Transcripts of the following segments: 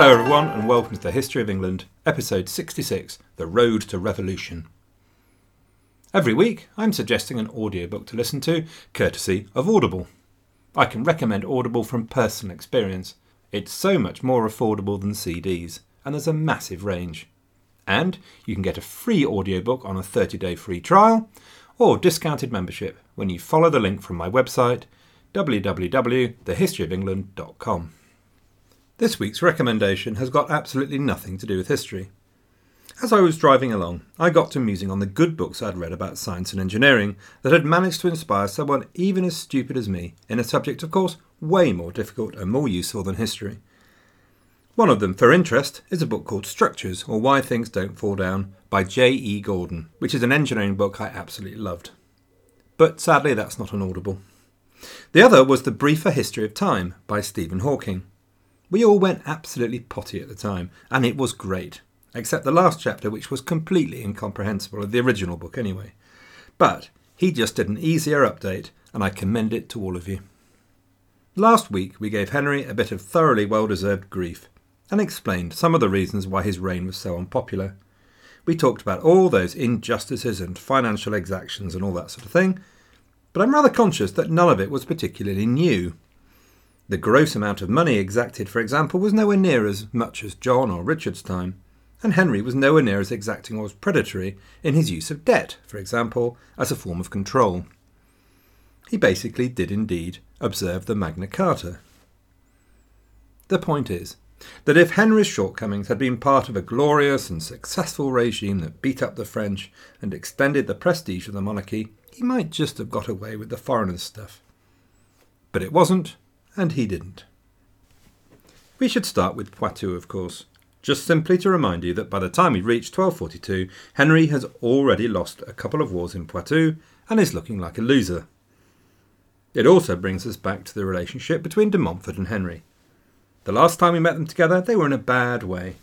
Hello, everyone, and welcome to the History of England, episode 66 The Road to Revolution. Every week, I'm suggesting an audiobook to listen to, courtesy of Audible. I can recommend Audible from personal experience. It's so much more affordable than CDs, and there's a massive range. And you can get a free audiobook on a 30 day free trial or discounted membership when you follow the link from my website www.thehistoryofengland.com. This week's recommendation has got absolutely nothing to do with history. As I was driving along, I got to musing on the good books I'd read about science and engineering that had managed to inspire someone even as stupid as me in a subject, of course, way more difficult and more useful than history. One of them, for interest, is a book called Structures or Why Things Don't Fall Down by J. E. Gordon, which is an engineering book I absolutely loved. But sadly, that's not an audible. The other was The Briefer History of Time by Stephen Hawking. We all went absolutely potty at the time, and it was great, except the last chapter, which was completely incomprehensible of the original book anyway. But he just did an easier update, and I commend it to all of you. Last week we gave Henry a bit of thoroughly well deserved grief and explained some of the reasons why his reign was so unpopular. We talked about all those injustices and financial exactions and all that sort of thing, but I'm rather conscious that none of it was particularly new. The gross amount of money exacted, for example, was nowhere near as much as John or Richard's time, and Henry was nowhere near as exacting or as predatory in his use of debt, for example, as a form of control. He basically did indeed observe the Magna Carta. The point is that if Henry's shortcomings had been part of a glorious and successful regime that beat up the French and extended the prestige of the monarchy, he might just have got away with the foreigners' stuff. But it wasn't, and he didn't. We should start with Poitou, of course, just simply to remind you that by the time we reach 1242, Henry has already lost a couple of wars in Poitou and is looking like a loser. It also brings us back to the relationship between de Montfort and Henry. The last time we met them together, they were in a bad way.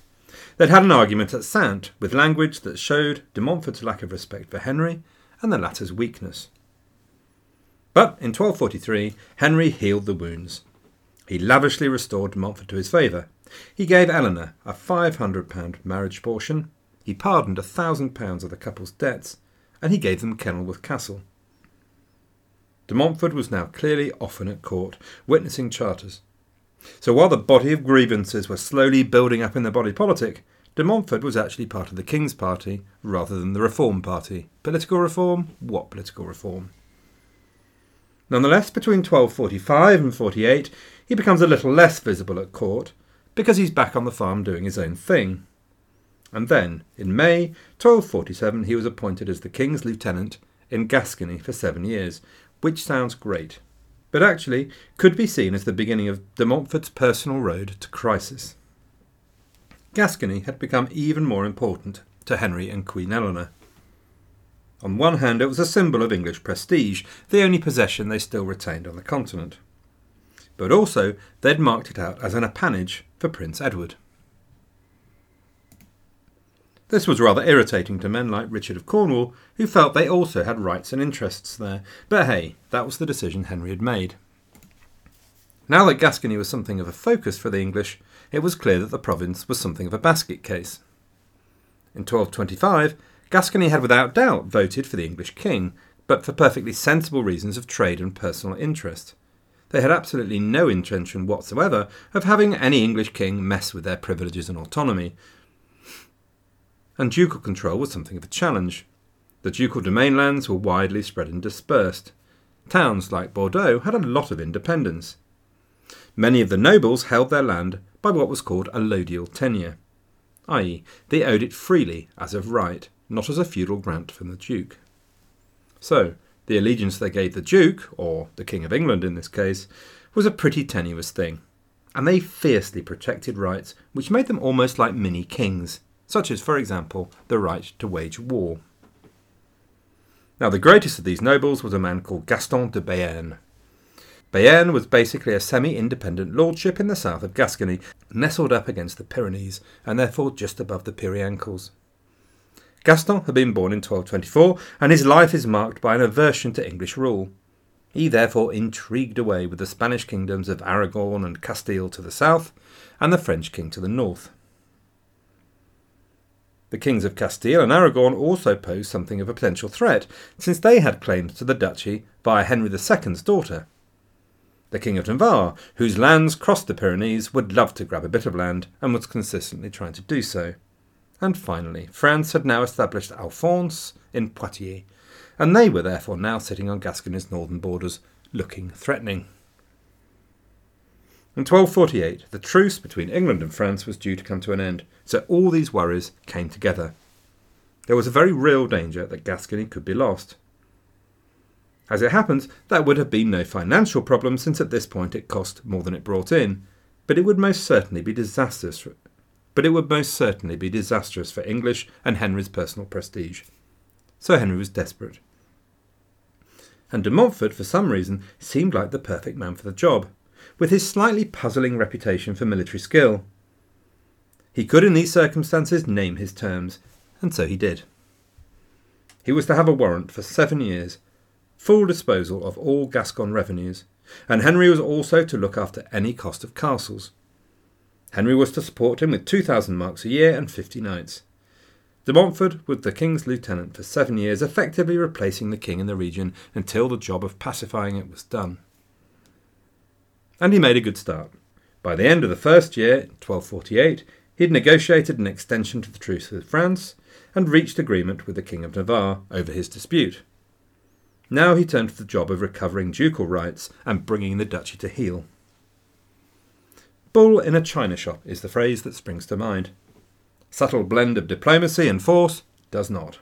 They'd had an argument at Saintes with language that showed de Montfort's lack of respect for Henry and the latter's weakness. But in 1243, Henry healed the wounds. He lavishly restored de Montfort to his favour. He gave Eleanor a £500 marriage portion, he pardoned a £1,000 of the couple's debts, and he gave them Kenilworth Castle. De Montfort was now clearly often at court, witnessing charters. So while the body of grievances were slowly building up in the body politic, de Montfort was actually part of the King's party rather than the Reform Party. Political reform? What political reform? Nonetheless, between 1245 and 48, he becomes a little less visible at court because he's back on the farm doing his own thing. And then, in May 1247, he was appointed as the king's lieutenant in Gascony for seven years, which sounds great, but actually could be seen as the beginning of de Montfort's personal road to crisis. Gascony had become even more important to Henry and Queen Eleanor. On one hand, it was a symbol of English prestige, the only possession they still retained on the continent. But also, they'd marked it out as an appanage for Prince Edward. This was rather irritating to men like Richard of Cornwall, who felt they also had rights and interests there. But hey, that was the decision Henry had made. Now that Gascony was something of a focus for the English, it was clear that the province was something of a basket case. In 1225, Gascony had without doubt voted for the English king, but for perfectly sensible reasons of trade and personal interest. They had absolutely no intention whatsoever of having any English king mess with their privileges and autonomy. And ducal control was something of a challenge. The ducal domain lands were widely spread and dispersed. Towns like Bordeaux had a lot of independence. Many of the nobles held their land by what was called allodial tenure, i.e., they owed it freely as of right, not as a feudal grant from the Duke. So, the allegiance they gave the Duke, or the King of England in this case, was a pretty tenuous thing, and they fiercely protected rights which made them almost like mini kings, such as, for example, the right to wage war. Now, the greatest of these nobles was a man called Gaston de Béarn. Béarn was basically a semi independent lordship in the south of Gascony, nestled up against the Pyrenees and therefore just above the Pyrenees. Gaston had been born in 1224, and his life is marked by an aversion to English rule. He therefore intrigued away with the Spanish kingdoms of Aragon and Castile to the south, and the French king to the north. The kings of Castile and Aragon also posed something of a potential threat, since they had claims to the duchy via Henry II's daughter. The King of Navarre, whose lands crossed the Pyrenees, would love to grab a bit of land and was consistently trying to do so. And finally, France had now established Alphonse in Poitiers, and they were therefore now sitting on Gascony's northern borders, looking threatening. In 1248, the truce between England and France was due to come to an end, so all these worries came together. There was a very real danger that Gascony could be lost. As it happens, that would have been no financial problem since at this point it cost more than it brought in, but it would most certainly be disastrous. But it would most certainly be disastrous for English and Henry's personal prestige. So Henry was desperate. And de Montfort, for some reason, seemed like the perfect man for the job with his slightly puzzling reputation for military skill. He could, in these circumstances, name his terms, and so he did. He was to have a warrant for seven years, full disposal of all Gascon revenues, and Henry was also to look after any cost of castles. Henry was to support him with 2,000 marks a year and 50 knights. De Montfort was the king's lieutenant for seven years, effectively replacing the king in the region until the job of pacifying it was done and he made a good start. By the end of the first year, 1248, he had negotiated an extension to the truce with France and reached agreement with the King of Navarre over his dispute. Now he turned to the job of recovering ducal rights and bringing the duchy to heel. Bull in a china shop is the phrase that springs to mind. Subtle blend of diplomacy and force does not.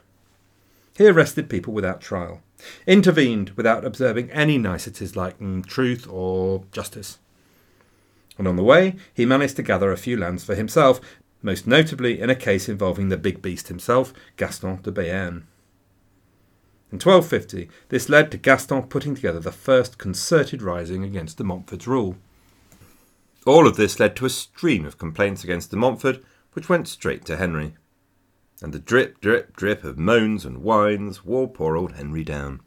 He arrested people without trial, intervened without observing any niceties like mm, truth or justice. And on the way, he managed to gather a few lands for himself, most notably in a case involving the big beast himself, Gaston de Béarn. In 1250, this led to Gaston putting together the first concerted rising against de Montfort's rule. All of this led to a stream of complaints against de Montfort, which went straight to Henry and the drip, drip, drip of moans and whines wore poor old Henry down.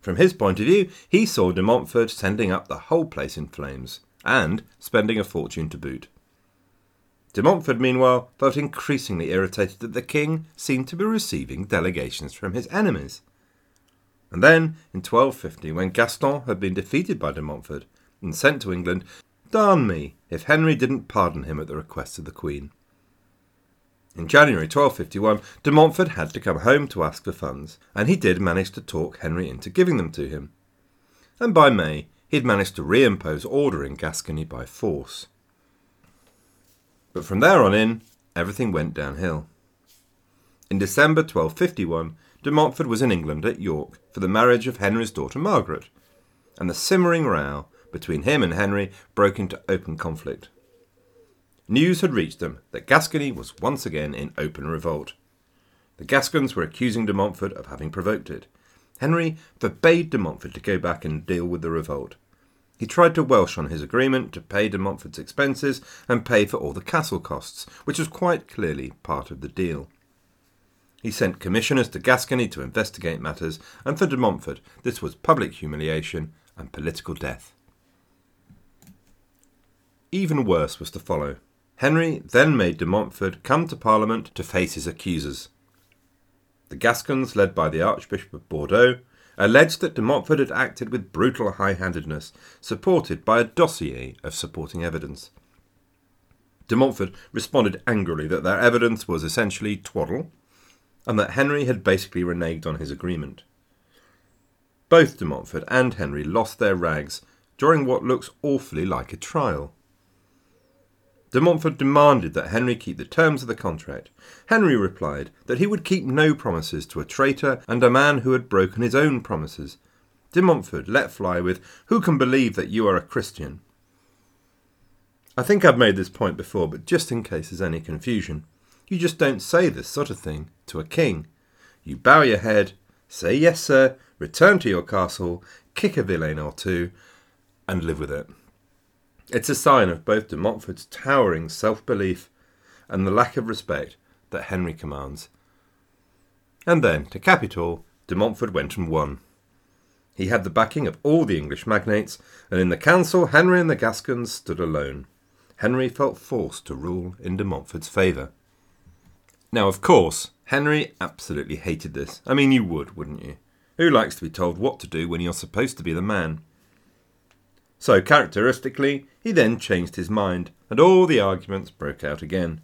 From his point of view, he saw de Montfort sending up the whole place in flames, and spending a fortune to boot. De Montfort, meanwhile, felt increasingly irritated that the king seemed to be receiving delegations from his enemies. And then, in 1250, when Gaston had been defeated by de Montfort and sent to England, darn me if Henry didn't pardon him at the request of the Queen. In January 1251, de Montfort had to come home to ask for funds, and he did manage to talk Henry into giving them to him. And by May, he had managed to reimpose order in Gascony by force. But from there on in, everything went downhill. In December 1251, de Montfort was in England at York for the marriage of Henry's daughter Margaret, and the simmering row between him and Henry broke into open conflict. News had reached them that Gascony was once again in open revolt. The Gascons were accusing de Montfort of having provoked it. Henry forbade de Montfort to go back and deal with the revolt. He tried to welsh on his agreement to pay de Montfort's expenses and pay for all the castle costs, which was quite clearly part of the deal. He sent commissioners to Gascony to investigate matters, and for de Montfort this was public humiliation and political death. Even worse was to follow. Henry then made de Montfort come to Parliament to face his accusers. The Gascons, led by the Archbishop of Bordeaux, alleged that de Montfort had acted with brutal high handedness, supported by a dossier of supporting evidence. De Montfort responded angrily that their evidence was essentially twaddle, and that Henry had basically reneged on his agreement. Both de Montfort and Henry lost their rags during what looks awfully like a trial. De Montfort demanded that Henry keep the terms of the contract. Henry replied that he would keep no promises to a traitor and a man who had broken his own promises. De Montfort let fly with, Who can believe that you are a Christian? I think I've made this point before, but just in case there's any confusion, you just don't say this sort of thing to a king. You bow your head, say yes, sir, return to your castle, kick a villain or two, and live with it. It's a sign of both de Montfort's towering self belief and the lack of respect that Henry commands. And then, to cap it all, de Montfort went and won. He had the backing of all the English magnates, and in the council Henry and the Gascons stood alone. Henry felt forced to rule in de Montfort's favour. Now, of course, Henry absolutely hated this. I mean, you would, wouldn't you? Who likes to be told what to do when you're supposed to be the man? So, characteristically, he then changed his mind, and all the arguments broke out again.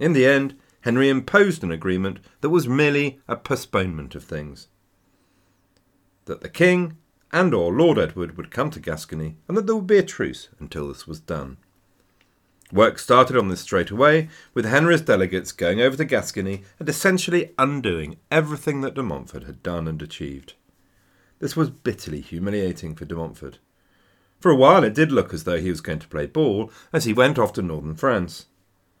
In the end, Henry imposed an agreement that was merely a postponement of things. That the king and or Lord Edward would come to Gascony, and that there would be a truce until this was done. Work started on this straight away, with Henry's delegates going over to Gascony and essentially undoing everything that de Montfort had done and achieved. This was bitterly humiliating for de Montfort. For a while it did look as though he was going to play ball as he went off to northern France.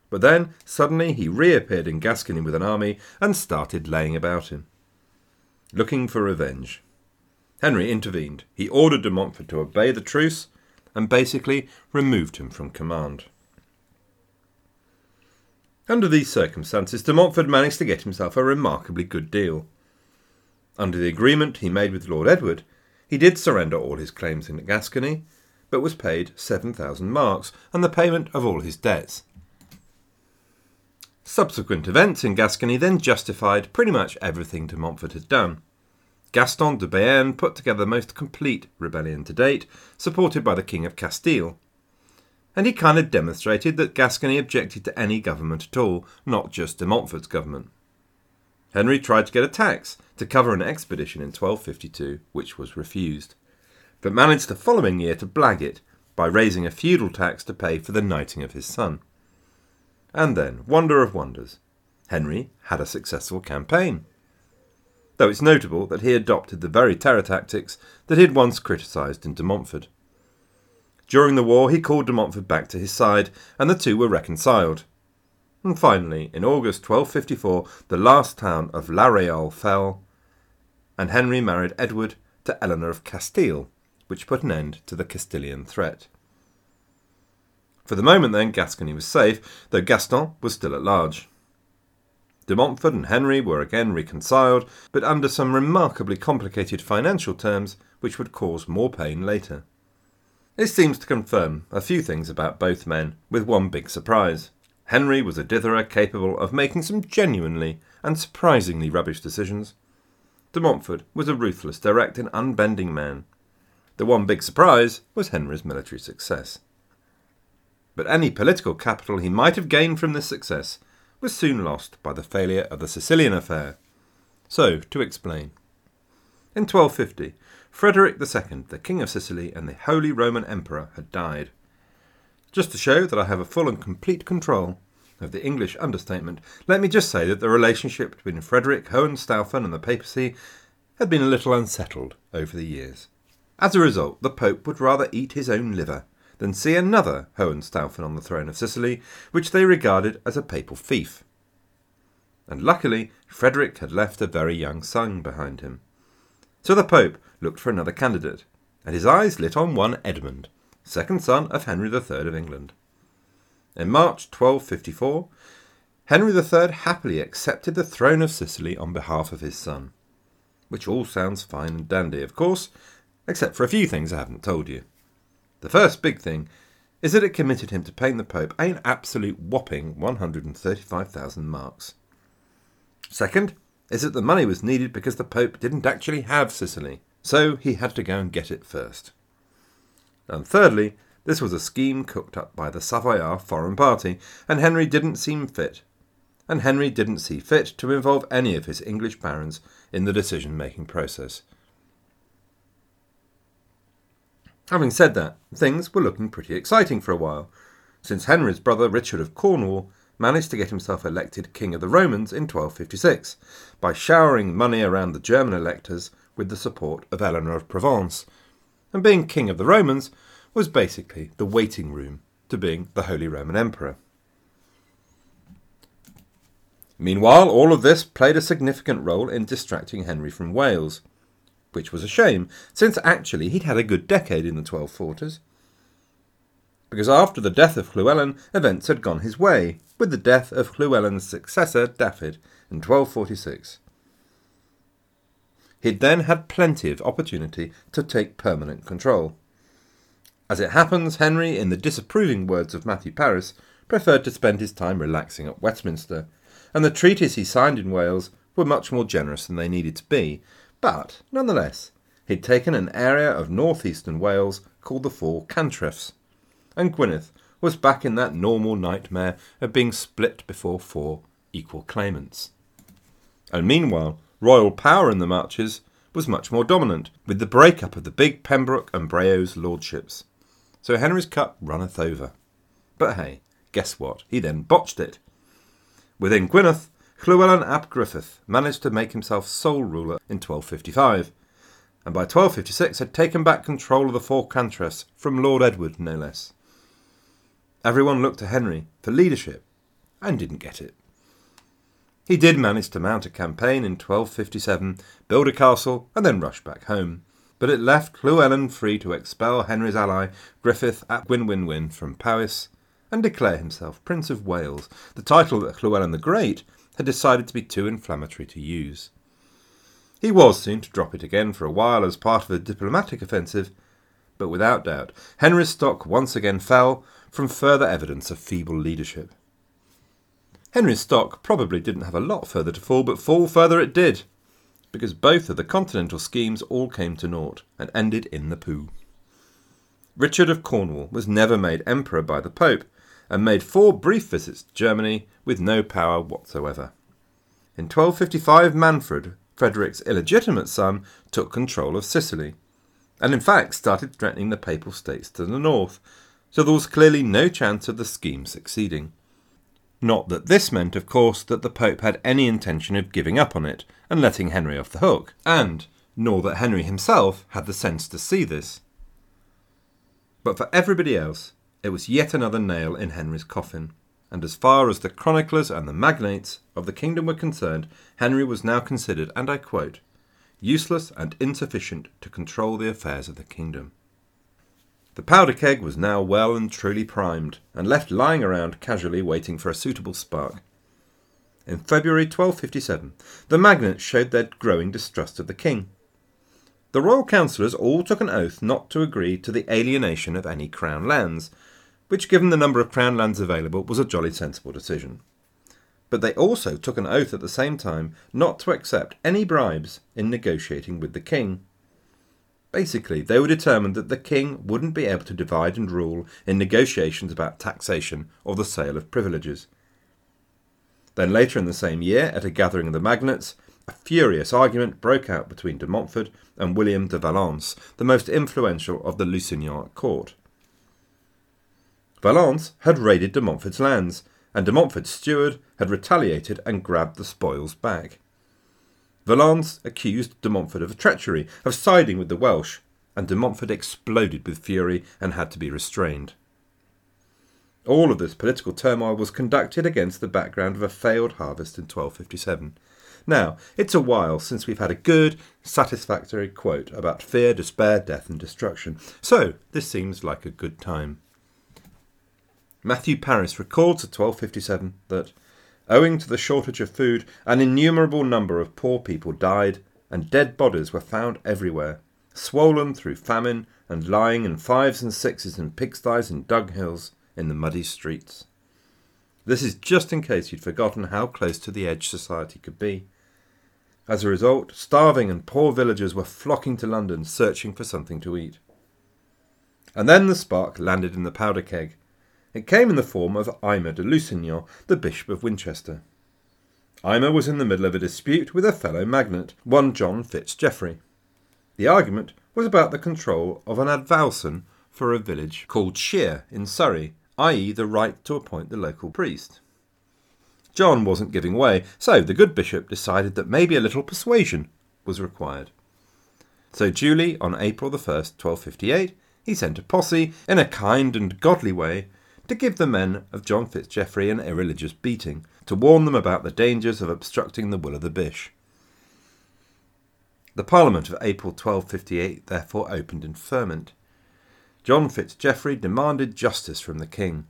But then, suddenly, he reappeared in Gascony with an army and started laying about him. Looking for revenge. Henry intervened. He ordered de Montfort to obey the truce and basically removed him from command. Under these circumstances, de Montfort managed to get himself a remarkably good deal. Under the agreement he made with Lord Edward, he did surrender all his claims in Gascony, but was paid 7,000 marks and the payment of all his debts. Subsequent events in Gascony then justified pretty much everything de Montfort had done. Gaston de Béarn put together the most complete rebellion to date, supported by the King of Castile, and he kind of demonstrated that Gascony objected to any government at all, not just de Montfort's government. Henry tried to get a tax to cover an expedition in 1252, which was refused, but managed the following year to blag it by raising a feudal tax to pay for the knighting of his son. And then, wonder of wonders, Henry had a successful campaign. Though it's notable that he adopted the very terror tactics that he had once criticised in de Montfort. During the war, he called de Montfort back to his side, and the two were reconciled. And finally, in August 1254, the last town of La Réole fell, and Henry married Edward to Eleanor of Castile, which put an end to the Castilian threat. For the moment, then, Gascony was safe, though Gaston was still at large. De Montfort and Henry were again reconciled, but under some remarkably complicated financial terms which would cause more pain later. This seems to confirm a few things about both men, with one big surprise. Henry was a ditherer capable of making some genuinely and surprisingly rubbish decisions. De Montfort was a ruthless, direct, and unbending man. The one big surprise was Henry's military success. But any political capital he might have gained from this success was soon lost by the failure of the Sicilian affair. So, to explain. In 1250, Frederick II, the King of Sicily and the Holy Roman Emperor, had died. Just to show that I have a full and complete control of the English understatement, let me just say that the relationship between Frederick Hohenstaufen and the papacy had been a little unsettled over the years. As a result, the Pope would rather eat his own liver than see another Hohenstaufen on the throne of Sicily, which they regarded as a papal fief. And luckily, Frederick had left a very young son behind him. So the Pope looked for another candidate, and his eyes lit on one Edmund, second son of Henry III of England. In March 1254, Henry III happily accepted the throne of Sicily on behalf of his son. Which all sounds fine and dandy, of course, except for a few things I haven't told you. The first big thing is that it committed him to paying the Pope an absolute whopping 135,000 marks. Second, is that the money was needed because the Pope didn't actually have Sicily, so he had to go and get it first. And thirdly, this was a scheme cooked up by the Savoyard foreign party, and Henry didn't seem fit. And Henry didn't see fit to involve any of his English barons in the decision making process. Having said that, things were looking pretty exciting for a while, since Henry's brother Richard of Cornwall managed to get himself elected King of the Romans in 1256 by showering money around the German electors with the support of Eleanor of Provence. And being King of the Romans was basically the waiting room to being the Holy Roman Emperor. Meanwhile, all of this played a significant role in distracting Henry from Wales, which was a shame, since actually he'd had a good decade in the 1240s because after the death of Llywelyn, events had gone his way, with the death of Llywelyn's successor, Dafydd, in 1246. he'd then had plenty of opportunity to take permanent control. As it happens, Henry, in the disapproving words of Matthew Paris, preferred to spend his time relaxing at Westminster, and the treaties he signed in Wales were much more generous than they needed to be. But, nonetheless, he'd taken an area of northeastern Wales called the Four Cantrefs, and Gwynedd was back in that normal nightmare of being split before four equal claimants. And meanwhile, royal power in the Marches was much more dominant, with the break-up of the big Pembroke and Braose lordships. So Henry's cup runneth over. But hey, guess what? He then botched it. Within Gwynedd, Llewellyn ap Griffith managed to make himself sole ruler in 1255, and by 1256 had taken back control of the four cantrefs from Lord Edward, no less. Everyone looked to Henry for leadership, and didn't get it. He did manage to mount a campaign in 1257, build a castle, and then rush back home, but it left Llewellyn free to expel Henry's ally, Griffith ap Gwenwynwyn, from Powys and declare himself Prince of Wales, the title that Llewellyn the Great had decided to be too inflammatory to use. He was soon to drop it again for a while as part of a diplomatic offensive, but without doubt Henry's stock once again fell from further evidence of feeble leadership. Henry's stock probably didn't have a lot further to fall, but fall further it did, because both of the continental schemes all came to naught and ended in the poo. Richard of Cornwall was never made emperor by the Pope, and made four brief visits to Germany with no power whatsoever. In 1255, Manfred, Frederick's illegitimate son, took control of Sicily, and in fact started threatening the Papal States to the north, so there was clearly no chance of the scheme succeeding. Not that this meant, of course, that the Pope had any intention of giving up on it and letting Henry off the hook, and nor that Henry himself had the sense to see this. But for everybody else, it was yet another nail in Henry's coffin, and as far as the chroniclers and the magnates of the kingdom were concerned, Henry was now considered, and I quote, useless and insufficient to control the affairs of the kingdom. The powder keg was now well and truly primed, and left lying around casually waiting for a suitable spark. In February 1257, the magnates showed their growing distrust of the king. The royal councillors all took an oath not to agree to the alienation of any crown lands, which, given the number of Crown lands available, was a jolly sensible decision. But they also took an oath at the same time not to accept any bribes in negotiating with the king. Basically, they were determined that the king wouldn't be able to divide and rule in negotiations about taxation or the sale of privileges. Then later in the same year, at a gathering of the magnates, a furious argument broke out between de Montfort and William de Valence, the most influential of the Lusignan court. Valence had raided de Montfort's lands, and de Montfort's steward had retaliated and grabbed the spoils back. Valence accused de Montfort of treachery, of siding with the Welsh, and de Montfort exploded with fury and had to be restrained. All of this political turmoil was conducted against the background of a failed harvest in 1257. Now, it's a while since we've had a good, satisfactory quote about fear, despair, death, and destruction, so this seems like a good time. Matthew Paris records at 1257 that, owing to the shortage of food, an innumerable number of poor people died, and dead bodies were found everywhere, swollen through famine and lying in fives and sixes in pigsties and dunghills in the muddy streets. This is just in case you'd forgotten how close to the edge society could be. As a result, starving and poor villagers were flocking to London searching for something to eat. And then the spark landed in the powder keg, it came in the form of Aymer de Lusignan, the Bishop of Winchester. Aymer was in the middle of a dispute with a fellow magnate, one John Fitzgeoffrey. The argument was about the control of an advowson for a village called Shere in Surrey, i.e., the right to appoint the local priest. John wasn't giving way, so the good bishop decided that maybe a little persuasion was required. So duly, on April the 1st, 1258, he sent a posse, in a kind and godly way, to give the men of John Fitzgeoffrey an irreligious beating, to warn them about the dangers of obstructing the will of the bish. The Parliament of April 1258 therefore opened in ferment. John Fitzgeoffrey demanded justice from the king.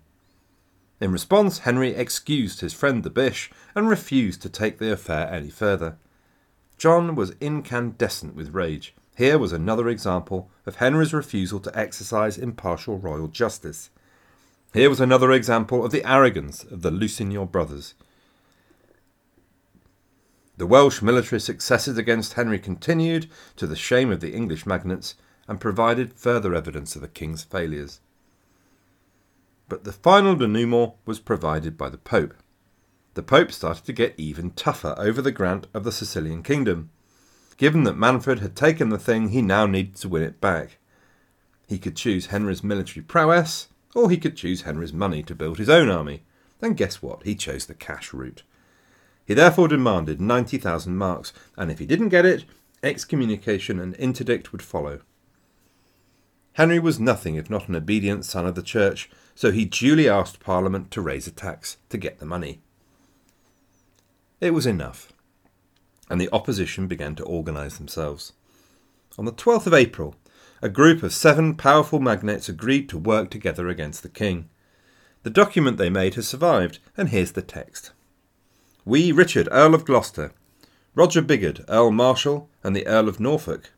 In response, Henry excused his friend the bish and refused to take the affair any further. John was incandescent with rage. Here was another example of Henry's refusal to exercise impartial royal justice. Here was another example of the arrogance of the Lusignan brothers. The Welsh military successes against Henry continued, to the shame of the English magnates, and provided further evidence of the king's failures. But the final denouement was provided by the Pope. The Pope started to get even tougher over the grant of the Sicilian kingdom. Given that Manfred had taken the thing, he now needed to win it back. He could choose Henry's military prowess, or he could choose Henry's money to build his own army. And guess what? He chose the cash route. He therefore demanded 90,000 marks, and if he didn't get it, excommunication and interdict would follow. Henry was nothing if not an obedient son of the church, so he duly asked Parliament to raise a tax to get the money. It was enough, and the opposition began to organise themselves. On the 12th of April, a group of seven powerful magnates agreed to work together against the king. The document they made has survived, and here's the text. We, Richard, Earl of Gloucester, Roger Bigod, Earl Marshal, and the Earl of Norfolk,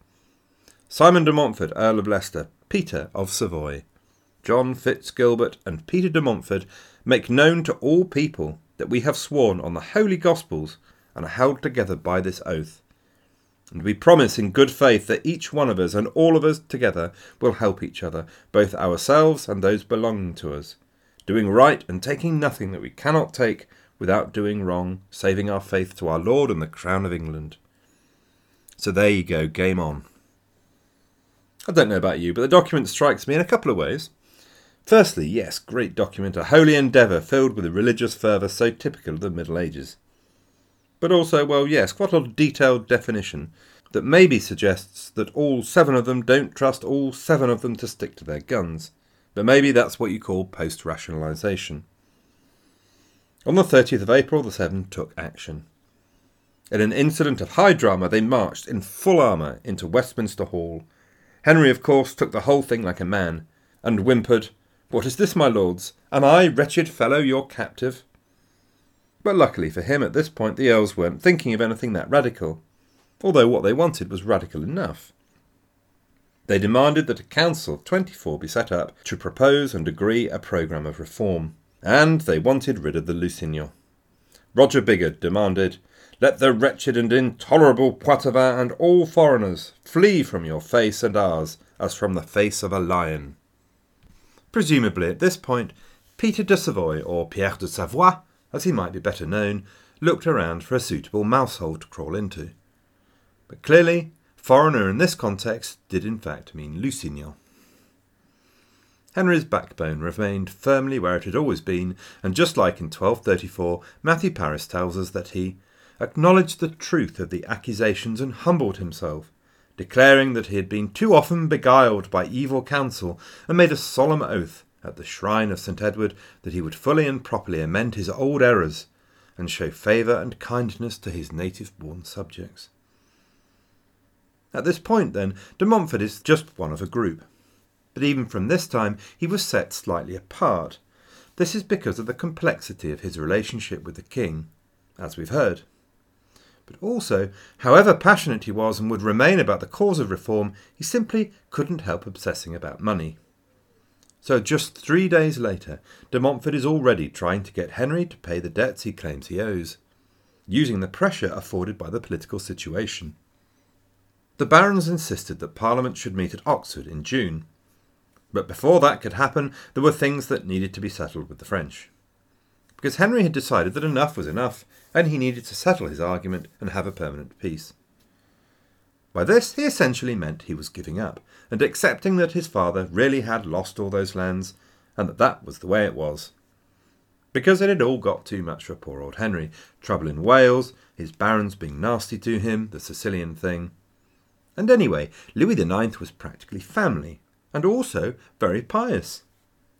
Simon de Montfort, Earl of Leicester, Peter of Savoy, John Fitzgilbert, and Peter de Montfort make known to all people that we have sworn on the Holy Gospels and are held together by this oath and we promise in good faith that each one of us and all of us together will help each other, both ourselves and those belonging to us, doing right and taking nothing that we cannot take without doing wrong, saving our faith to our Lord and the crown of England. So there you go, game on. I don't know about you, but the document strikes me in a couple of ways. Firstly, yes, great document, a holy endeavour filled with a religious fervour so typical of the Middle Ages. But also, well, yes, quite a detailed definition that maybe suggests that all seven of them don't trust all seven of them to stick to their guns. But maybe that's what you call post rationalisation. On the 30th of April, the Seven took action. In an incident of high drama, they marched in full armour into Westminster Hall. Henry, of course, took the whole thing like a man, and whimpered, What is this, my lords? Am I, wretched fellow, your captive? But luckily for him, at this point, the Earls weren't thinking of anything that radical, although what they wanted was radical enough. They demanded that a council of 24 be set up to propose and agree a programme of reform, and they wanted rid of the Lusignans. Roger Bigod demanded, Let the wretched and intolerable Poitevin and all foreigners flee from your face and ours as from the face of a lion. Presumably at this point, Peter de Savoy, or Pierre de Savoie, as he might be better known, looked around for a suitable mousehole to crawl into. But clearly, foreigner in this context did in fact mean Lusignan. Henry's backbone remained firmly where it had always been, and just like in 1234, Matthew Paris tells us that he acknowledged the truth of the accusations and humbled himself, declaring that he had been too often beguiled by evil counsel, and made a solemn oath at the shrine of St. Edward that he would fully and properly amend his old errors and show favour and kindness to his native born subjects. At this point, then, de Montfort is just one of a group. But even from this time, he was set slightly apart. This is because of the complexity of his relationship with the king, as we've heard. But also, however passionate he was and would remain about the cause of reform, he simply couldn't help obsessing about money. So just three days later, de Montfort is already trying to get Henry to pay the debts he claims he owes, using the pressure afforded by the political situation. The barons insisted that Parliament should meet at Oxford in June. But before that could happen, there were things that needed to be settled with the French. Because Henry had decided that enough was enough, and he needed to settle his argument and have a permanent peace. By this he essentially meant he was giving up, and accepting that his father really had lost all those lands, and that that was the way it was. Because it had all got too much for poor old Henry. Trouble in Wales, his barons being nasty to him, the Sicilian thing. And anyway, Louis IX was practically family, and also very pious.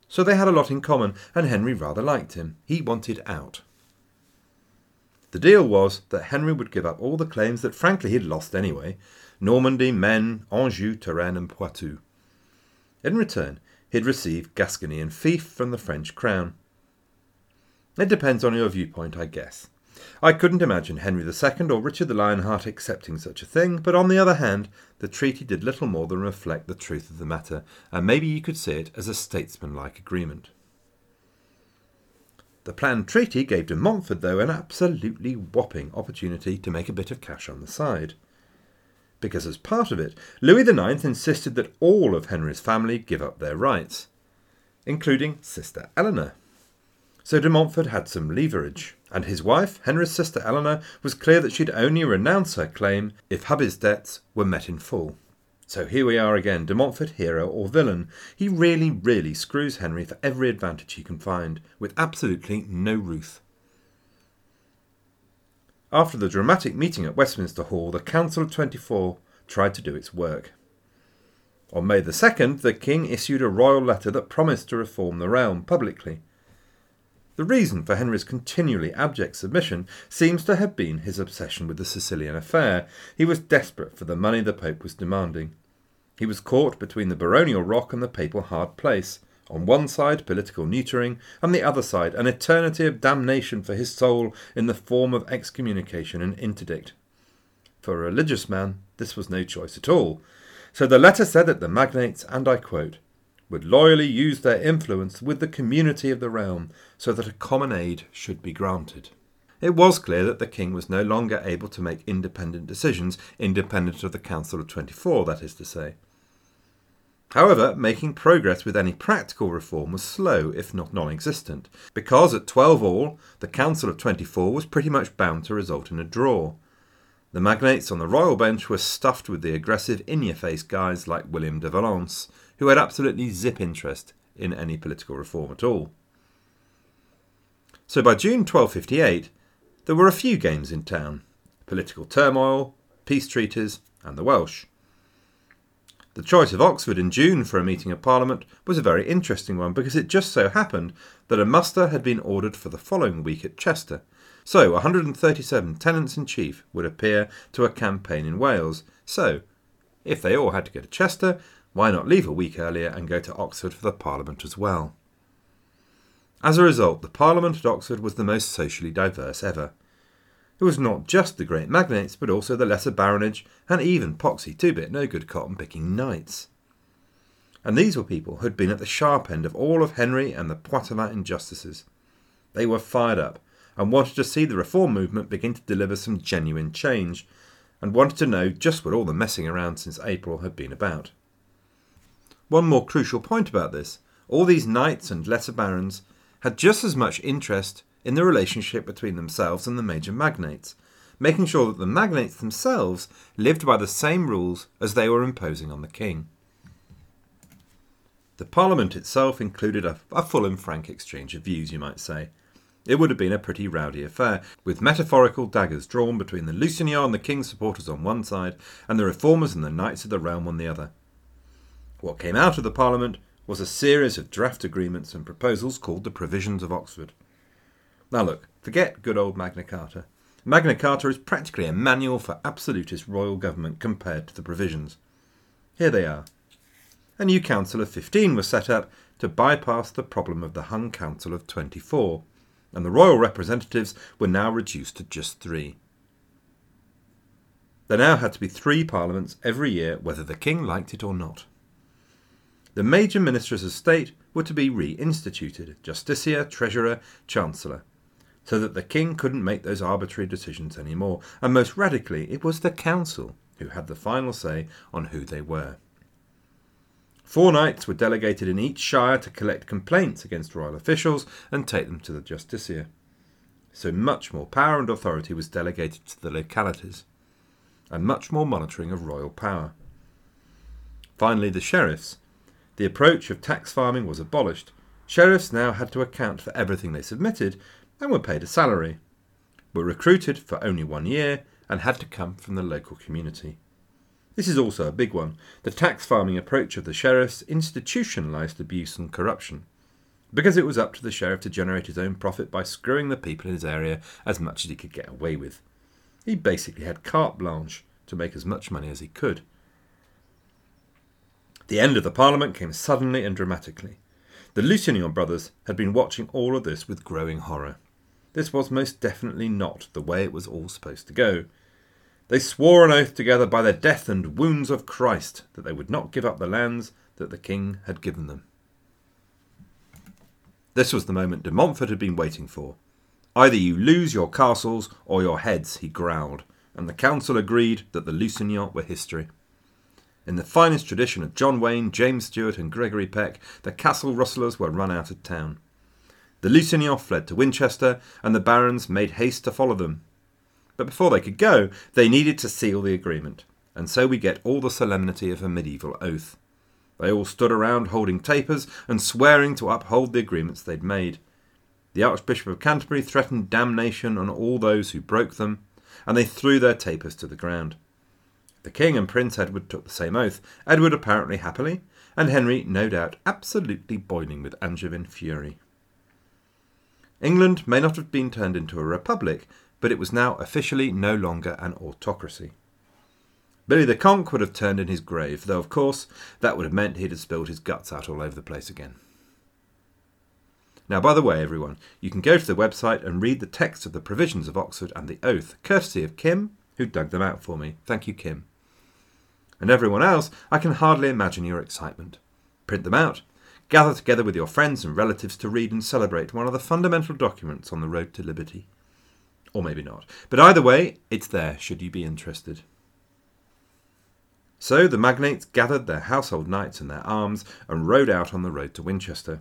So they had a lot in common, and Henry rather liked him. He wanted out. The deal was that Henry would give up all the claims that frankly he'd lost anyway, Normandy, Maine, Anjou, Touraine, and Poitou. In return, he'd receive Gascony and fief from the French crown. It depends on your viewpoint, I guess. I couldn't imagine Henry II or Richard the Lionheart accepting such a thing, but on the other hand, the treaty did little more than reflect the truth of the matter, and maybe you could see it as a statesmanlike agreement. The planned treaty gave de Montfort, though, an absolutely whopping opportunity to make a bit of cash on the side. Because as part of it, Louis IX insisted that all of Henry's family give up their rights, including sister Eleanor. So de Montfort had some leverage, and his wife, Henry's sister Eleanor, was clear that she'd only renounce her claim if hubby's debts were met in full. So here we are again, de Montfort, hero or villain. He really, really screws Henry for every advantage he can find, with absolutely no ruth. After the dramatic meeting at Westminster Hall, the Council of Twenty Four tried to do its work. On May the 2nd, the King issued a royal letter that promised to reform the realm publicly. The reason for Henry's continually abject submission seems to have been his obsession with the Sicilian affair. He was desperate for the money the Pope was demanding. He was caught between the baronial rock and the papal hard place. On one side, political neutering, on the other side, an eternity of damnation for his soul in the form of excommunication and interdict. For a religious man, this was no choice at all. So the letter said that the magnates, and I quote, would loyally use their influence with the community of the realm so that a common aid should be granted. It was clear that the king was no longer able to make independent decisions, independent of the Council of Twenty Four, that is to say. However, making progress with any practical reform was slow, if not non existent, because at 12 all, the Council of 24 was pretty much bound to result in a draw. The magnates on the royal bench were stuffed with the aggressive, in your face guys like William de Valence, who had absolutely zip interest in any political reform at all. So by June 1258, there were a few games in town political turmoil, peace treaties, and the Welsh. The choice of Oxford in June for a meeting of Parliament was a very interesting one because it just so happened that a muster had been ordered for the following week at Chester. So 137 tenants in chief would appear to a campaign in Wales. So, if they all had to go to Chester, why not leave a week earlier and go to Oxford for the Parliament as well? As a result, the Parliament at Oxford was the most socially diverse ever. It was not just the great magnates, but also the lesser baronage and even Poxy Two-Bit, no good cotton picking knights. And these were people who had been at the sharp end of all of Henry and the Poitevin injustices. They were fired up and wanted to see the reform movement begin to deliver some genuine change, and wanted to know just what all the messing around since April had been about. One more crucial point about this all these knights and lesser barons had just as much interest in the relationship between themselves and the major magnates, making sure that the magnates themselves lived by the same rules as they were imposing on the king. The Parliament itself included a, a full and frank exchange of views, you might say. It would have been a pretty rowdy affair, with metaphorical daggers drawn between the Lusignan and the King's supporters on one side, and the Reformers and the Knights of the Realm on the other. What came out of the Parliament was a series of draft agreements and proposals called the Provisions of Oxford. Now, look, forget good old Magna Carta. Magna Carta is practically a manual for absolutist royal government compared to the provisions. Here they are. A new council of 15 was set up to bypass the problem of the hung council of 24, and the royal representatives were now reduced to just three. There now had to be three parliaments every year, whether the king liked it or not. The major ministers of state were to be reinstituted Justiciar, Treasurer, Chancellor so that the king couldn't make those arbitrary decisions any more. And most radically, it was the council who had the final say on who they were. Four knights were delegated in each shire to collect complaints against royal officials and take them to the justiciar. So much more power and authority was delegated to the localities, and much more monitoring of royal power. Finally, the sheriffs the approach of tax farming was abolished. Sheriffs now had to account for everything they submitted and were paid a salary, were recruited for only one year, and had to come from the local community. This is also a big one. The tax farming approach of the sheriffs institutionalised abuse and corruption. Because it was up to the sheriff to generate his own profit by screwing the people in his area as much as he could get away with. He basically had carte blanche to make as much money as he could. The end of the Parliament came suddenly and dramatically. The Lusignan brothers had been watching all of this with growing horror. This was most definitely not the way it was all supposed to go. They swore an oath together by the death and wounds of Christ that they would not give up the lands that the king had given them. This was the moment de Montfort had been waiting for. Either you lose your castles or your heads, he growled, and the council agreed that the Lusignan were history. In the finest tradition of John Wayne, James Stewart, and Gregory Peck, the castle rustlers were run out of town. The Lusignans fled to Winchester, and the barons made haste to follow them. But before they could go, they needed to seal the agreement, and so we get all the solemnity of a medieval oath. They all stood around holding tapers and swearing to uphold the agreements they'd made. The Archbishop of Canterbury threatened damnation on all those who broke them, and they threw their tapers to the ground. The King and Prince Edward took the same oath, Edward apparently happily, and Henry, no doubt, absolutely boiling with Angevin fury. England may not have been turned into a republic, but it was now officially no longer an autocracy. Billy the Conk would have turned in his grave, though of course that would have meant he'd have spilled his guts out all over the place again. Now, by the way, everyone, you can go to the website and read the text of the provisions of Oxford and the Oath, courtesy of Kim, who dug them out for me. Thank you, Kim. And everyone else, I can hardly imagine your excitement. Print them out. Gather together with your friends and relatives to read and celebrate one of the fundamental documents on the road to liberty. Or maybe not. But either way, it's there should you be interested. So the magnates gathered their household knights and their arms and rode out on the road to Winchester.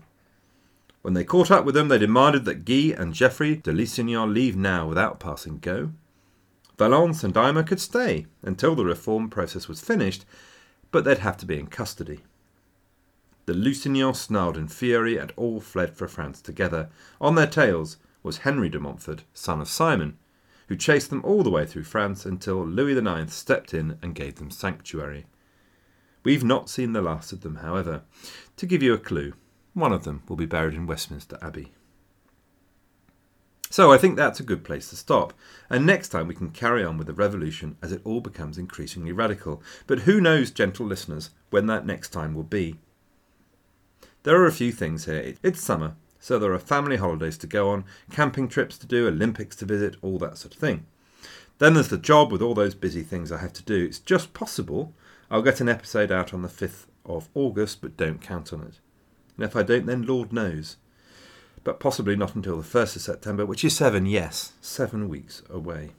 When they caught up with them, they demanded that Guy and Geoffrey de Lusignan leave now without passing go. Valence and Aymer could stay until the reform process was finished, but they'd have to be in custody. The Lusignans snarled in fury and all fled for France together. On their tails was Henry de Montfort, son of Simon, who chased them all the way through France until Louis IX stepped in and gave them sanctuary. We've not seen the last of them, however. To give you a clue, one of them will be buried in Westminster Abbey. So I think that's a good place to stop, and next time we can carry on with the revolution as it all becomes increasingly radical. But who knows, gentle listeners, when that next time will be? There are a few things here. It's summer, so there are family holidays to go on, camping trips to do, Olympics to visit, all that sort of thing. Then there's the job with all those busy things I have to do. It's just possible I'll get an episode out on the 5th of August, but don't count on it. And if I don't, then Lord knows. But possibly not until the 1st of September, which is seven, yes, seven weeks away.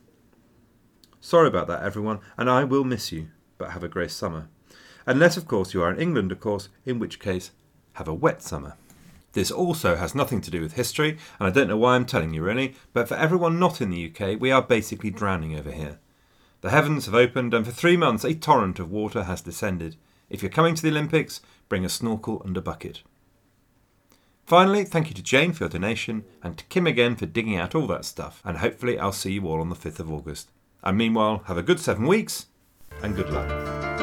Sorry about that, everyone, and I will miss you, but have a great summer. Unless, of course, you are in England, of course, in which case, have a wet summer. This also has nothing to do with history, and I don't know why I'm telling you really, but for everyone not in the UK, we are basically drowning over here. The heavens have opened, and for three months a torrent of water has descended. If you're coming to the Olympics, bring a snorkel and a bucket. Finally, thank you to Jane for your donation, and to Kim again for digging out all that stuff, and hopefully I'll see you all on the 5th of August. And meanwhile, have a good seven weeks, and good luck.